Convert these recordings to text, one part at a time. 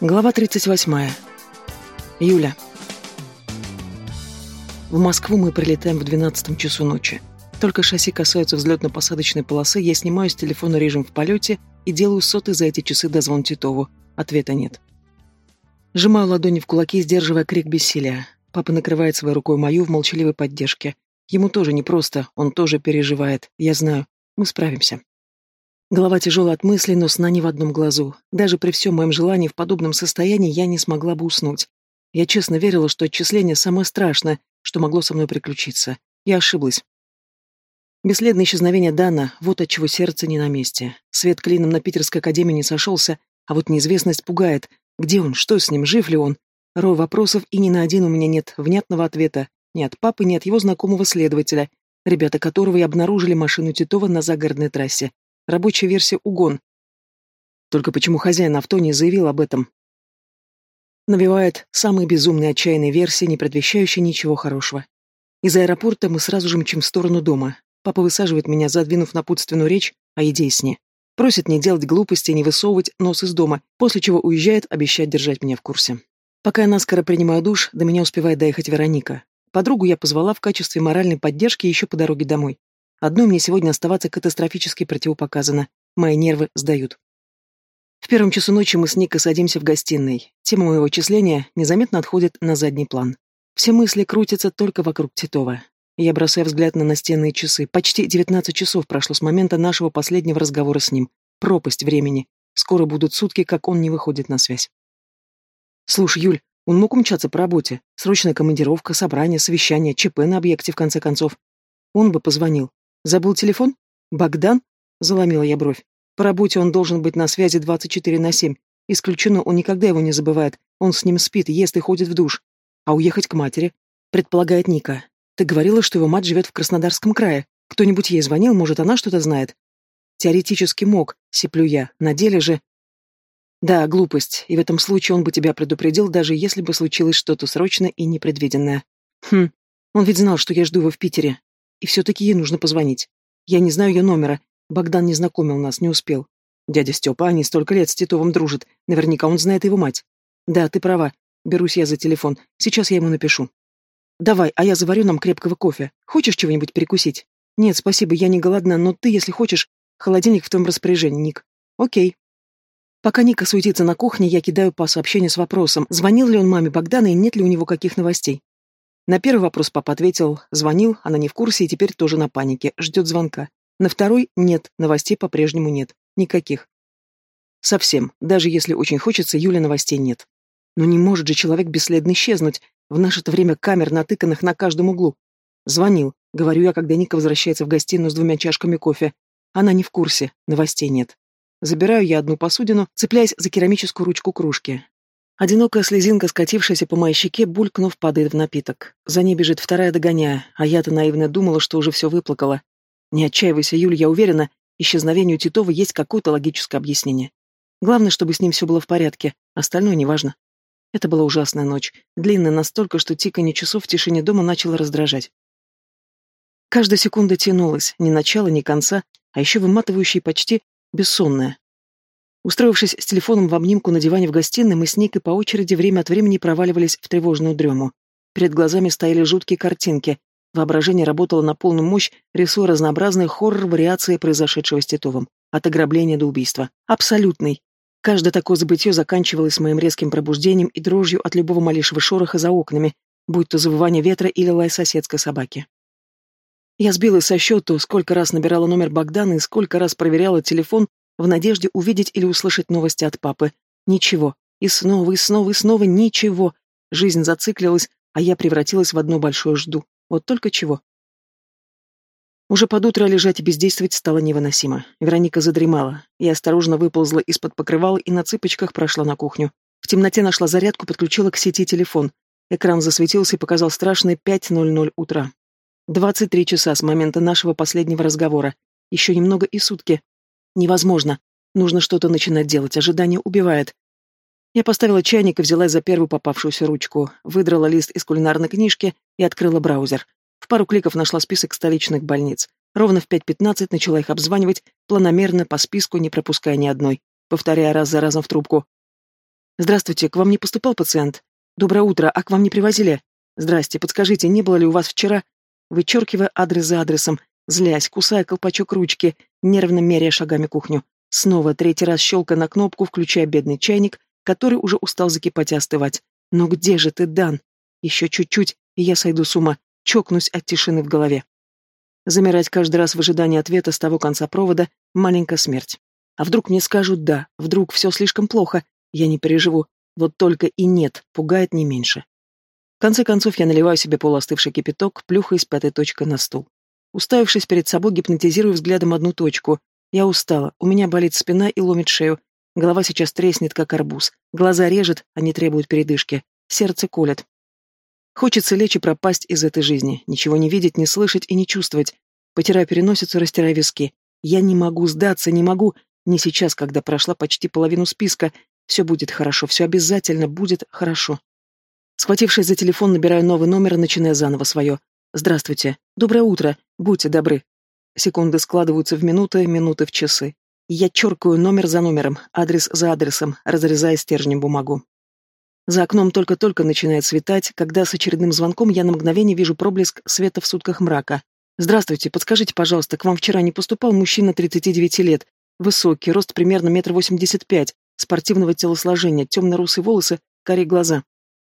Глава 38. Юля. В Москву мы прилетаем в 12 часу ночи. Только шасси касаются взлетно-посадочной полосы, я снимаю с телефона режим в полете и делаю сотый за эти часы дозвон Титову. Ответа нет. Сжимаю ладони в кулаки, сдерживая крик бессилия. Папа накрывает своей рукой мою в молчаливой поддержке. Ему тоже непросто, он тоже переживает. Я знаю, мы справимся. Голова тяжелая от мыслей, но сна не в одном глазу. Даже при всем моем желании в подобном состоянии я не смогла бы уснуть. Я честно верила, что отчисление самое страшное, что могло со мной приключиться. Я ошиблась. Бесследное исчезновение Дана, вот отчего сердце не на месте. Свет клином на Питерской академии не сошелся, а вот неизвестность пугает. Где он, что с ним, жив ли он? Рой вопросов, и ни на один у меня нет внятного ответа. Ни от папы, ни от его знакомого следователя, ребята которого и обнаружили машину Титова на загородной трассе. Рабочая версия «Угон». Только почему хозяин авто не заявил об этом? Навевает самые безумные отчаянные версии, не предвещающие ничего хорошего. Из аэропорта мы сразу же мчим в сторону дома. Папа высаживает меня, задвинув напутственную речь о еде и сне. Просит не делать глупости, не высовывать нос из дома, после чего уезжает, обещает держать меня в курсе. Пока я наскоро принимаю душ, до меня успевает доехать Вероника. Подругу я позвала в качестве моральной поддержки еще по дороге домой. Одной мне сегодня оставаться катастрофически противопоказано. Мои нервы сдают. В первом часу ночи мы с Никой садимся в гостиной. Тема моего числения незаметно отходит на задний план. Все мысли крутятся только вокруг Титова. Я бросаю взгляд на настенные часы. Почти 19 часов прошло с момента нашего последнего разговора с ним. Пропасть времени. Скоро будут сутки, как он не выходит на связь. Слушай, Юль, он мог умчаться по работе. Срочная командировка, собрание, совещание, ЧП на объекте, в конце концов. Он бы позвонил. Забыл телефон? Богдан? Заломила я бровь. По работе он должен быть на связи 24 на 7. Исключено, он никогда его не забывает. Он с ним спит, ест и ходит в душ. А уехать к матери? Предполагает Ника. Ты говорила, что его мать живет в Краснодарском крае. Кто-нибудь ей звонил, может, она что-то знает? Теоретически мог, сиплю я. На деле же... Да, глупость. И в этом случае он бы тебя предупредил, даже если бы случилось что-то срочное и непредвиденное. Хм, он ведь знал, что я жду его в Питере. И все-таки ей нужно позвонить. Я не знаю ее номера. Богдан не знакомил нас, не успел. Дядя Степа, они столько лет с Титовым дружат. Наверняка он знает его мать. Да, ты права. Берусь я за телефон. Сейчас я ему напишу. Давай, а я заварю нам крепкого кофе. Хочешь чего-нибудь перекусить? Нет, спасибо, я не голодна, но ты, если хочешь, холодильник в твоем распоряжении, Ник. Окей. Пока Ника суетится на кухне, я кидаю по сообщению с вопросом, звонил ли он маме Богдана и нет ли у него каких новостей. На первый вопрос папа ответил, звонил, она не в курсе и теперь тоже на панике, ждет звонка. На второй – нет, новостей по-прежнему нет. Никаких. Совсем. Даже если очень хочется, Юля новостей нет. Но не может же человек бесследно исчезнуть. В наше-то время камер, натыканных на каждом углу. Звонил. Говорю я, когда Ника возвращается в гостиную с двумя чашками кофе. Она не в курсе, новостей нет. Забираю я одну посудину, цепляясь за керамическую ручку кружки. Одинокая слезинка, скатившаяся по моей щеке, булькнув, падает в напиток. За ней бежит вторая, догоняя, а я-то наивно думала, что уже все выплакала. Не отчаивайся, Юль, я уверена, исчезновению Титова есть какое-то логическое объяснение. Главное, чтобы с ним все было в порядке, остальное неважно. Это была ужасная ночь, длинная настолько, что тиканье часов в тишине дома начало раздражать. Каждая секунда тянулась, ни начала, ни конца, а еще выматывающая почти бессонная. Устроившись с телефоном в обнимку на диване в гостиной, мы с Никой по очереди время от времени проваливались в тревожную дрему. Перед глазами стояли жуткие картинки. Воображение работало на полную мощь, рисуя разнообразные хоррор-вариации произошедшего с Титовым. От ограбления до убийства. Абсолютный. Каждое такое забытье заканчивалось моим резким пробуждением и дрожью от любого малейшего шороха за окнами, будь то завывание ветра или лай соседской собаки. Я сбилась со счету, сколько раз набирала номер Богдана и сколько раз проверяла телефон, в надежде увидеть или услышать новости от папы. Ничего. И снова, и снова, и снова ничего. Жизнь зациклилась, а я превратилась в одно большое жду. Вот только чего. Уже под утро лежать и бездействовать стало невыносимо. Вероника задремала. Я осторожно выползла из-под покрывала и на цыпочках прошла на кухню. В темноте нашла зарядку, подключила к сети телефон. Экран засветился и показал страшные 5.00 утра. 23 часа с момента нашего последнего разговора. Еще немного и сутки. Невозможно. Нужно что-то начинать делать, ожидание убивает. Я поставила чайник и взялась за первую попавшуюся ручку, выдрала лист из кулинарной книжки и открыла браузер. В пару кликов нашла список столичных больниц. Ровно в 5.15 начала их обзванивать, планомерно, по списку, не пропуская ни одной, повторяя раз за разом в трубку. Здравствуйте, к вам не поступал пациент? Доброе утро, а к вам не привозили? Здрасте, подскажите, не было ли у вас вчера? Вычеркивая адрес за адресом, злясь, кусая колпачок ручки, нервно меряя шагами кухню. Снова третий раз щелкая на кнопку, включая бедный чайник, который уже устал закипать и остывать. «Но где же ты, Дан? Еще чуть-чуть, и я сойду с ума, чокнусь от тишины в голове». Замирать каждый раз в ожидании ответа с того конца провода — маленькая смерть. А вдруг мне скажут «да», вдруг все слишком плохо, я не переживу, вот только и нет, пугает не меньше. В конце концов я наливаю себе полуостывший кипяток, плюхаясь пятой точкой на стул. Уставившись перед собой, гипнотизирую взглядом одну точку. Я устала, у меня болит спина и ломит шею, Голова сейчас треснет, как арбуз. Глаза режет, они требуют передышки. Сердце колет. Хочется лечь и пропасть из этой жизни. Ничего не видеть, не слышать и не чувствовать. Потирая переносицу, растирая виски. Я не могу сдаться, не могу. Не сейчас, когда прошла почти половину списка. Все будет хорошо, все обязательно будет хорошо. Схватившись за телефон, набираю новый номер, начиная заново свое. «Здравствуйте. Доброе утро. Будьте добры». Секунды складываются в минуты, минуты в часы. Я черкаю номер за номером, адрес за адресом, разрезая стержнем бумагу. За окном только-только начинает светать, когда с очередным звонком я на мгновение вижу проблеск света в сутках мрака. «Здравствуйте, подскажите, пожалуйста, к вам вчера не поступал мужчина 39 лет, высокий, рост примерно метр восемьдесят пять, спортивного телосложения, темно-русые волосы, карие глаза».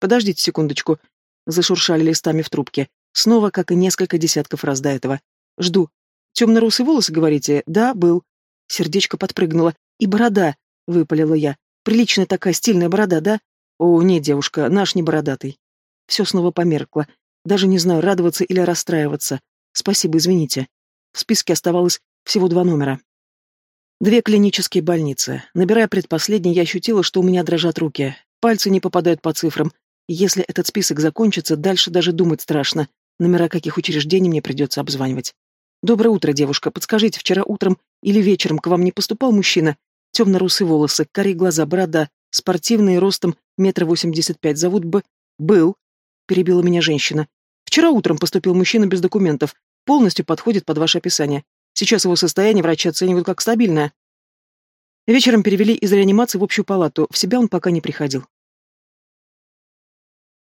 «Подождите секундочку», — зашуршали листами в трубке. Снова, как и несколько десятков раз до этого. «Жду. Темно-русые волосы, говорите? Да, был. Сердечко подпрыгнуло. «И борода!» — выпалила я. «Приличная такая стильная борода, да?» «О, нет, девушка, наш не бородатый». Все снова померкло. Даже не знаю, радоваться или расстраиваться. Спасибо, извините. В списке оставалось всего два номера. Две клинические больницы. Набирая предпоследний, я ощутила, что у меня дрожат руки. Пальцы не попадают по цифрам. если этот список закончится, дальше даже думать страшно. Номера каких учреждений мне придется обзванивать. «Доброе утро, девушка. Подскажите, вчера утром или вечером к вам не поступал мужчина? Темно-русые волосы, карие глаза, борода, спортивный, ростом метр восемьдесят пять. Зовут Б... Был?» — перебила меня женщина. «Вчера утром поступил мужчина без документов. Полностью подходит под ваше описание. Сейчас его состояние врачи оценивают как стабильное». Вечером перевели из реанимации в общую палату. В себя он пока не приходил.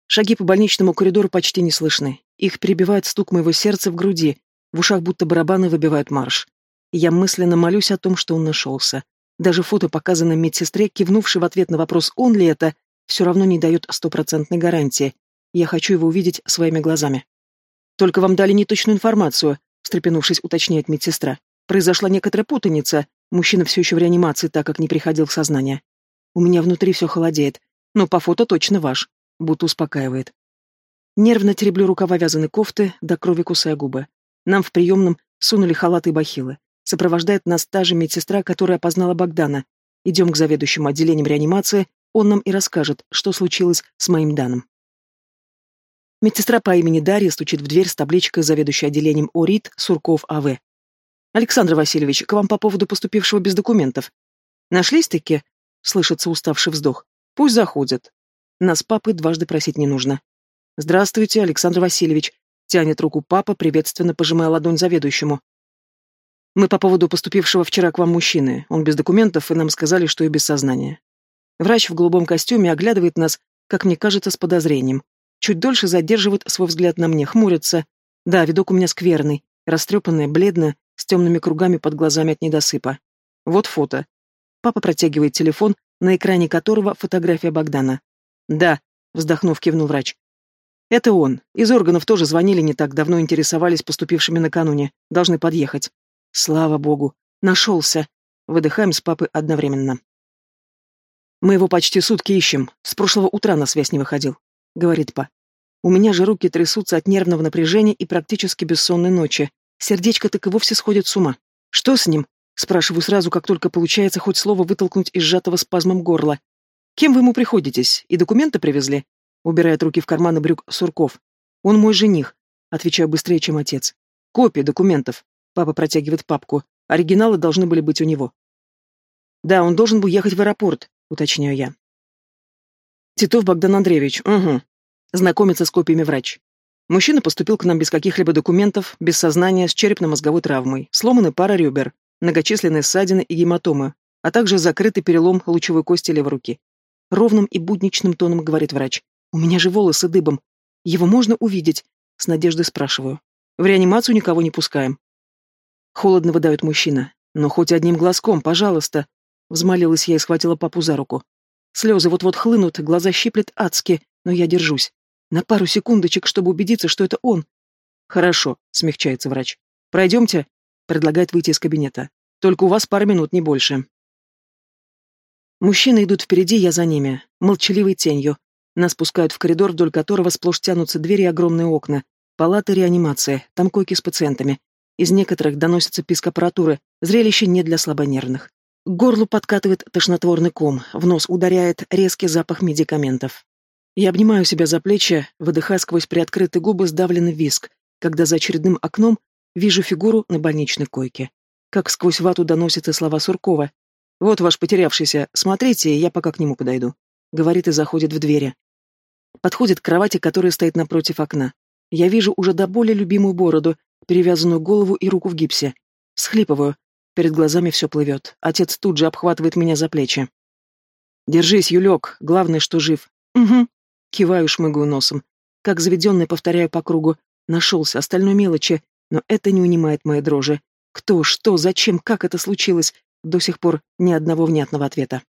Шаги по больничному коридору почти не слышны. Их перебивает стук моего сердца в груди, в ушах будто барабаны выбивают марш. Я мысленно молюсь о том, что он нашелся. Даже фото, показанное медсестре, кивнувшей в ответ на вопрос «он ли это?», все равно не дает стопроцентной гарантии. Я хочу его увидеть своими глазами. «Только вам дали неточную информацию», — встрепенувшись, уточняет медсестра. «Произошла некоторая путаница. Мужчина все еще в реанимации, так как не приходил в сознание. У меня внутри все холодеет. Но по фото точно ваш», — будто успокаивает. Нервно тереблю рукава вязаной кофты, до крови кусая губы. Нам в приемном сунули халаты и бахилы. Сопровождает нас та же медсестра, которая опознала Богдана. Идем к заведующему отделением реанимации, он нам и расскажет, что случилось с моим Даном. Медсестра по имени Дарья стучит в дверь с табличкой заведующей отделением ОРИТ Сурков А.В. «Александр Васильевич, к вам по поводу поступившего без документов». «Нашлись-таки?» — слышится уставший вздох. «Пусть заходят. Нас папы дважды просить не нужно». «Здравствуйте, Александр Васильевич. Тянет руку папа, приветственно пожимая ладонь заведующему. «Мы по поводу поступившего вчера к вам мужчины. Он без документов, и нам сказали, что и без сознания». Врач в голубом костюме оглядывает нас, как мне кажется, с подозрением. Чуть дольше задерживает свой взгляд на мне, хмурится. Да, видок у меня скверный, растрепанная, бледная, с темными кругами под глазами от недосыпа. Вот фото. Папа протягивает телефон, на экране которого фотография Богдана. «Да», — вздохнув, кивнул врач. Это он. Из органов тоже звонили не так давно, интересовались поступившими накануне. Должны подъехать. Слава богу. Нашелся. Выдыхаем с папой одновременно. Мы его почти сутки ищем. С прошлого утра на связь не выходил. Говорит па. У меня же руки трясутся от нервного напряжения и практически бессонной ночи. Сердечко так и вовсе сходит с ума. Что с ним? Спрашиваю сразу, как только получается хоть слово вытолкнуть из сжатого спазмом горла. Кем вы ему приходитесь? И документы привезли? Убирает руки в карманы брюк Сурков. Он мой жених. Отвечаю быстрее, чем отец. Копии документов. Папа протягивает папку. Оригиналы должны были быть у него. Да, он должен был ехать в аэропорт, уточняю я. Титов Богдан Андреевич, угу. Знакомится с копиями врач. Мужчина поступил к нам без каких-либо документов, без сознания, с черепно-мозговой травмой, сломаны пара ребер, многочисленные ссадины и гематомы, а также закрытый перелом лучевой кости левой руки. Ровным и будничным тоном говорит врач. «У меня же волосы дыбом. Его можно увидеть?» С надеждой спрашиваю. «В реанимацию никого не пускаем». Холодно выдает мужчина. «Но хоть одним глазком, пожалуйста!» Взмолилась я и схватила папу за руку. Слезы вот-вот хлынут, глаза щиплет адски, но я держусь. На пару секундочек, чтобы убедиться, что это он. «Хорошо», — смягчается врач. «Пройдемте?» — предлагает выйти из кабинета. «Только у вас пара минут, не больше». Мужчины идут впереди, я за ними, молчаливой тенью. Нас пускают в коридор, вдоль которого сплошь тянутся двери и огромные окна. Палаты реанимации, там койки с пациентами. Из некоторых доносится писк аппаратуры, зрелище не для слабонервных. К горлу подкатывает тошнотворный ком, в нос ударяет резкий запах медикаментов. Я обнимаю себя за плечи, выдыхая сквозь приоткрытые губы сдавленный виск, когда за очередным окном вижу фигуру на больничной койке. Как сквозь вату доносятся слова Суркова, «Вот ваш потерявшийся, смотрите, я пока к нему подойду», — говорит и заходит в двери. Подходит к кровати, которая стоит напротив окна. Я вижу уже до боли любимую бороду, перевязанную голову и руку в гипсе. Схлипываю. Перед глазами все плывет. Отец тут же обхватывает меня за плечи. «Держись, Юлек, главное, что жив». «Угу». Киваю, шмыгаю носом. Как заведенный повторяю по кругу. Нашелся, остальной мелочи, но это не унимает моей дрожи. Кто, что, зачем, как это случилось? До сих пор ни одного внятного ответа.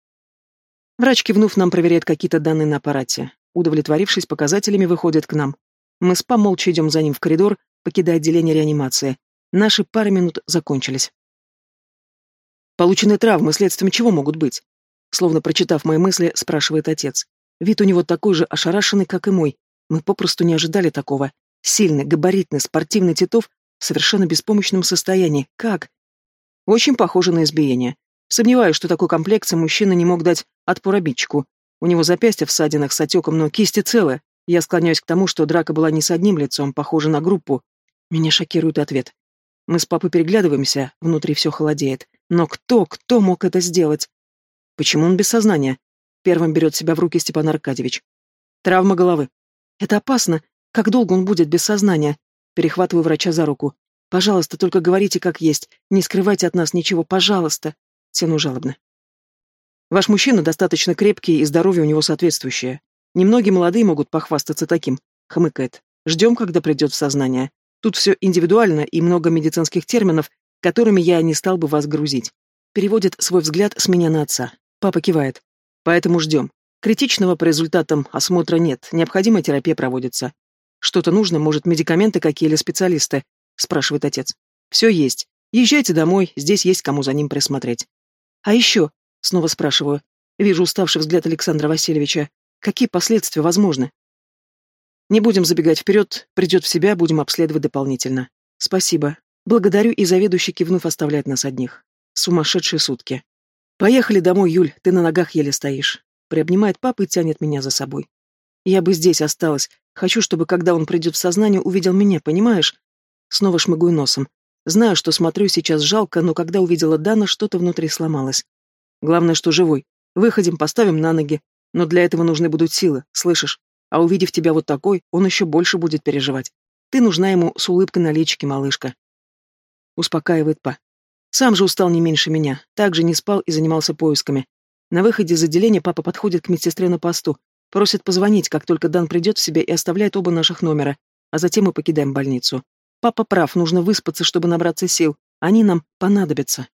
Врач, кивнув, нам проверяет какие-то данные на аппарате. Удовлетворившись показателями, выходит к нам. Мы с молча идем за ним в коридор, покидая отделение реанимации. Наши пары минут закончились. Полученные травмы следствием чего могут быть? Словно прочитав мои мысли, спрашивает отец. Вид у него такой же ошарашенный, как и мой. Мы попросту не ожидали такого. Сильный, габаритный, спортивный Титов в совершенно беспомощном состоянии. Как? Очень похоже на избиение. Сомневаюсь, что такой комплекции мужчина не мог дать отпор обидчику. У него запястье в ссадинах с отеком, но кисти целы. Я склоняюсь к тому, что драка была не с одним лицом, похоже на группу. Меня шокирует ответ. Мы с папой переглядываемся, внутри все холодеет. Но кто, кто мог это сделать? Почему он без сознания? Первым берет себя в руки Степан Аркадьевич. Травма головы. Это опасно. Как долго он будет без сознания? Перехватываю врача за руку. Пожалуйста, только говорите как есть. Не скрывайте от нас ничего, пожалуйста. Тяну жалобно. Ваш мужчина достаточно крепкий и здоровье у него соответствующее. Немногие молодые могут похвастаться таким. Хмыкает. Ждем, когда придет в сознание. Тут все индивидуально и много медицинских терминов, которыми я не стал бы вас грузить. Переводит свой взгляд с меня на отца. Папа кивает. Поэтому ждем. Критичного по результатам осмотра нет, необходимая терапия проводится. Что-то нужно, может, медикаменты какие или специалисты? спрашивает отец. Все есть. Езжайте домой, здесь есть кому за ним присмотреть. А еще, снова спрашиваю, вижу уставший взгляд Александра Васильевича, какие последствия возможны? Не будем забегать вперед, придет в себя, будем обследовать дополнительно. Спасибо. Благодарю и заведующий кивнув оставляет нас одних. Сумасшедшие сутки. Поехали домой, Юль, ты на ногах еле стоишь. Приобнимает папа и тянет меня за собой. Я бы здесь осталась. Хочу, чтобы, когда он придет в сознание, увидел меня, понимаешь? Снова шмыгаю носом. Знаю, что смотрю сейчас жалко, но когда увидела Дана, что-то внутри сломалось. Главное, что живой. Выходим, поставим на ноги. Но для этого нужны будут силы, слышишь? А увидев тебя вот такой, он еще больше будет переживать. Ты нужна ему с улыбкой на личике, малышка. Успокаивает Па. Сам же устал не меньше меня. Также не спал и занимался поисками. На выходе из отделения папа подходит к медсестре на посту. Просит позвонить, как только Дан придет в себя и оставляет оба наших номера. А затем мы покидаем больницу. Папа прав, нужно выспаться, чтобы набраться сил. Они нам понадобятся.